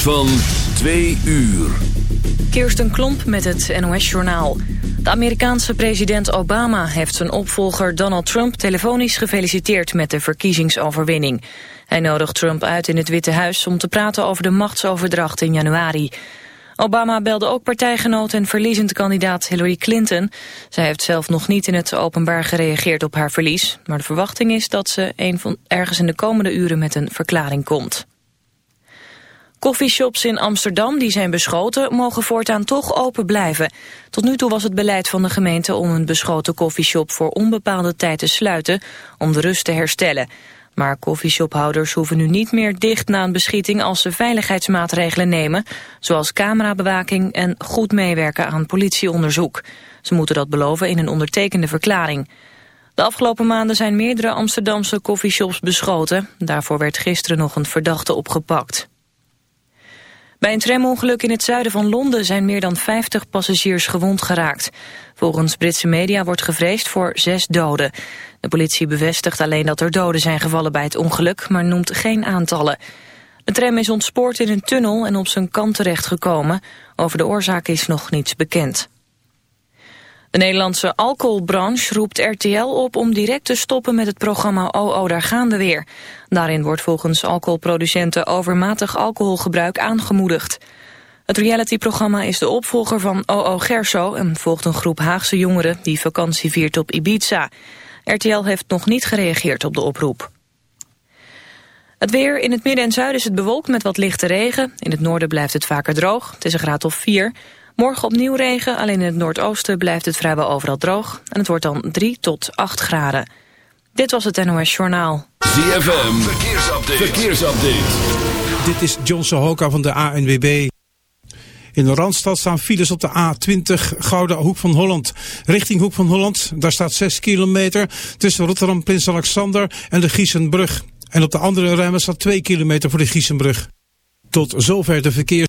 van 2 uur. Kirsten Klomp met het NOS-journaal. De Amerikaanse president Obama heeft zijn opvolger Donald Trump telefonisch gefeliciteerd met de verkiezingsoverwinning. Hij nodigt Trump uit in het Witte Huis om te praten over de machtsoverdracht in januari. Obama belde ook partijgenoot en verliezend kandidaat Hillary Clinton. Zij heeft zelf nog niet in het openbaar gereageerd op haar verlies, maar de verwachting is dat ze een van, ergens in de komende uren met een verklaring komt. Coffeeshops in Amsterdam die zijn beschoten mogen voortaan toch open blijven. Tot nu toe was het beleid van de gemeente om een beschoten coffeeshop voor onbepaalde tijd te sluiten om de rust te herstellen. Maar coffeeshophouders hoeven nu niet meer dicht na een beschieting als ze veiligheidsmaatregelen nemen, zoals camerabewaking en goed meewerken aan politieonderzoek. Ze moeten dat beloven in een ondertekende verklaring. De afgelopen maanden zijn meerdere Amsterdamse coffeeshops beschoten. Daarvoor werd gisteren nog een verdachte opgepakt. Bij een tramongeluk in het zuiden van Londen zijn meer dan 50 passagiers gewond geraakt. Volgens Britse media wordt gevreesd voor zes doden. De politie bevestigt alleen dat er doden zijn gevallen bij het ongeluk, maar noemt geen aantallen. De tram is ontspoord in een tunnel en op zijn kant terechtgekomen. Over de oorzaak is nog niets bekend. De Nederlandse alcoholbranche roept RTL op om direct te stoppen met het programma OO Daar gaan we weer. Daarin wordt volgens alcoholproducenten overmatig alcoholgebruik aangemoedigd. Het realityprogramma is de opvolger van OO Gerso en volgt een groep Haagse jongeren die vakantie viert op Ibiza. RTL heeft nog niet gereageerd op de oproep. Het weer in het midden en zuiden is het bewolkt met wat lichte regen. In het noorden blijft het vaker droog. Het is een graad of 4. Morgen opnieuw regen, alleen in het noordoosten blijft het vrijwel overal droog. En het wordt dan 3 tot 8 graden. Dit was het NOS Journaal. ZFM, verkeersupdate. verkeersupdate. Dit is John Sohoka van de ANWB. In de Randstad staan files op de A20 Gouden Hoek van Holland. Richting Hoek van Holland, daar staat 6 kilometer tussen Rotterdam Prins Alexander en de Giesenbrug. En op de andere rijmen staat 2 kilometer voor de Giesenbrug. Tot zover de verkeer.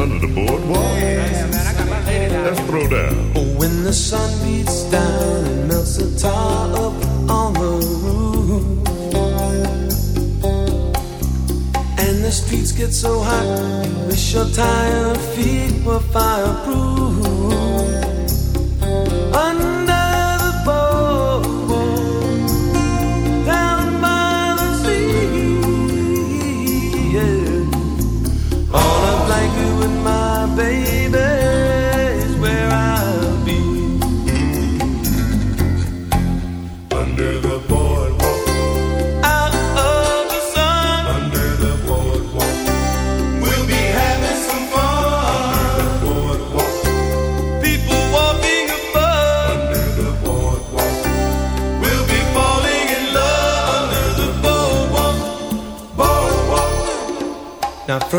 under the boardwalk. Yeah, man, I got my lady down. Let's throw down. Oh, when the sun beats down and melts the tar up on the roof, and the streets get so hot, you wish your tired feet were fireproof.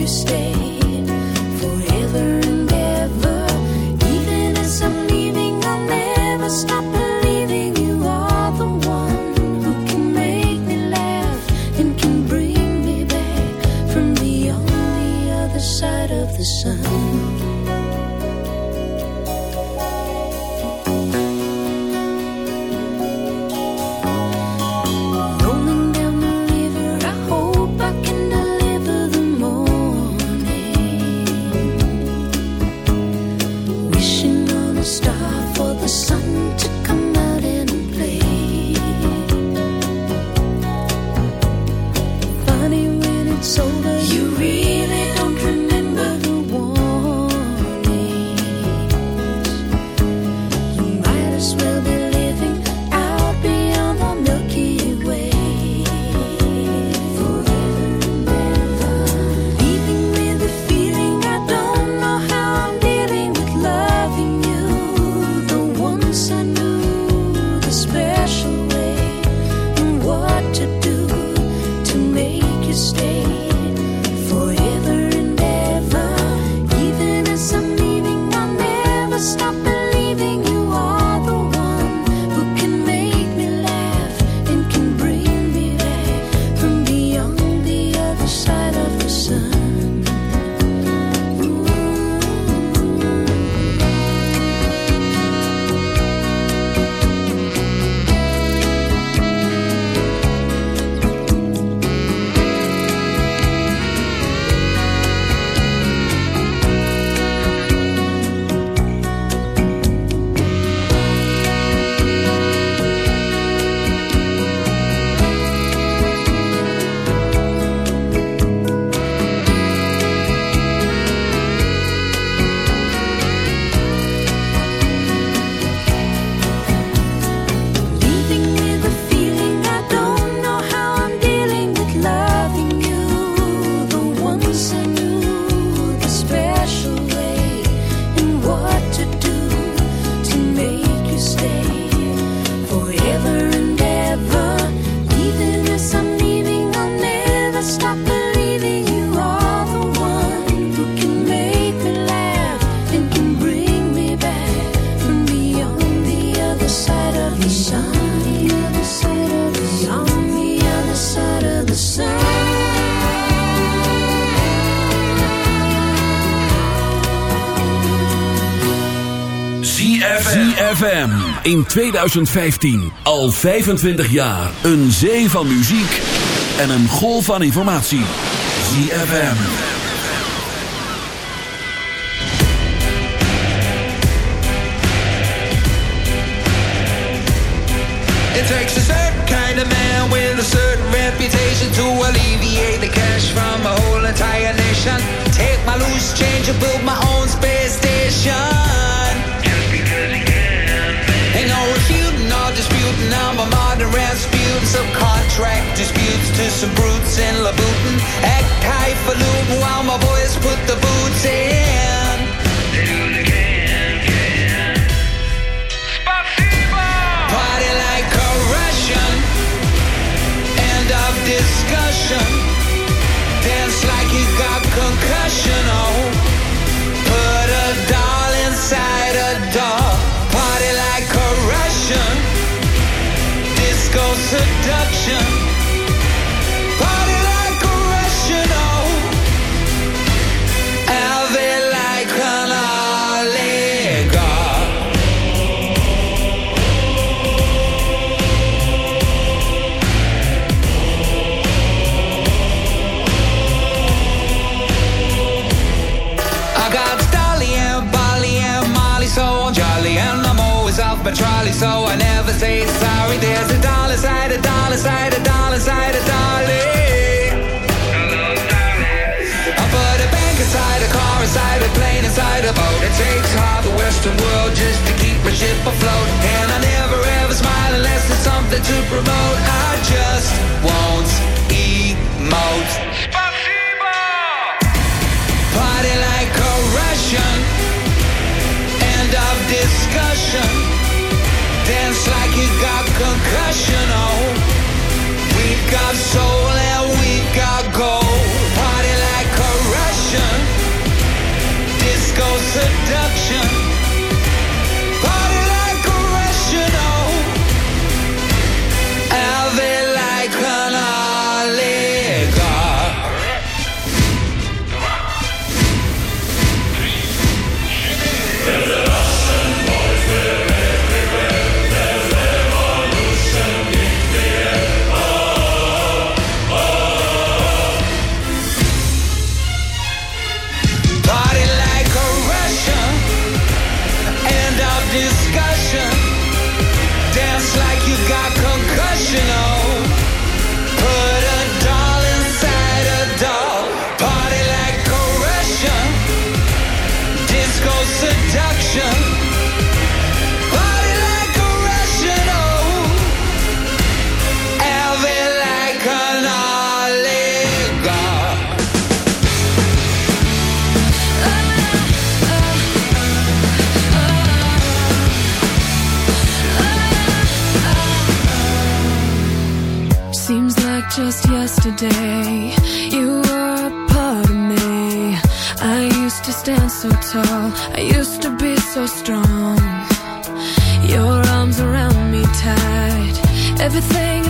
You stay in 2015. Al 25 jaar. Een zee van muziek en een golf van informatie. ZFM. It takes a certain kind of man with a certain reputation to alleviate the cash from a whole entire nation. Take my loose change and build my own space station. To some brutes in Labutin. Act highfalutin while my boys put the boots in. Do the game, again Party like a Russian. End of discussion. Dance like you got concussion. Promote. I just won't emote. Yesterday you were a part of me. I used to stand so tall, I used to be so strong. Your arms around me tight, everything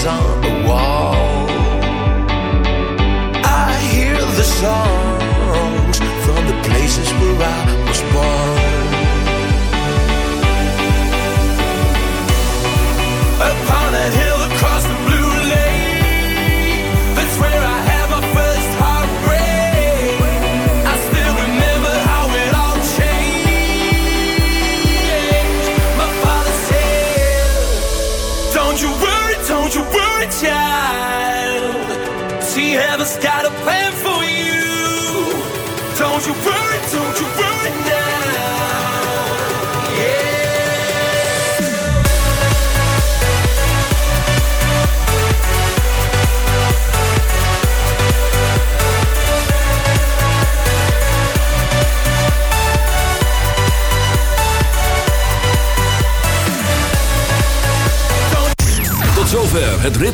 song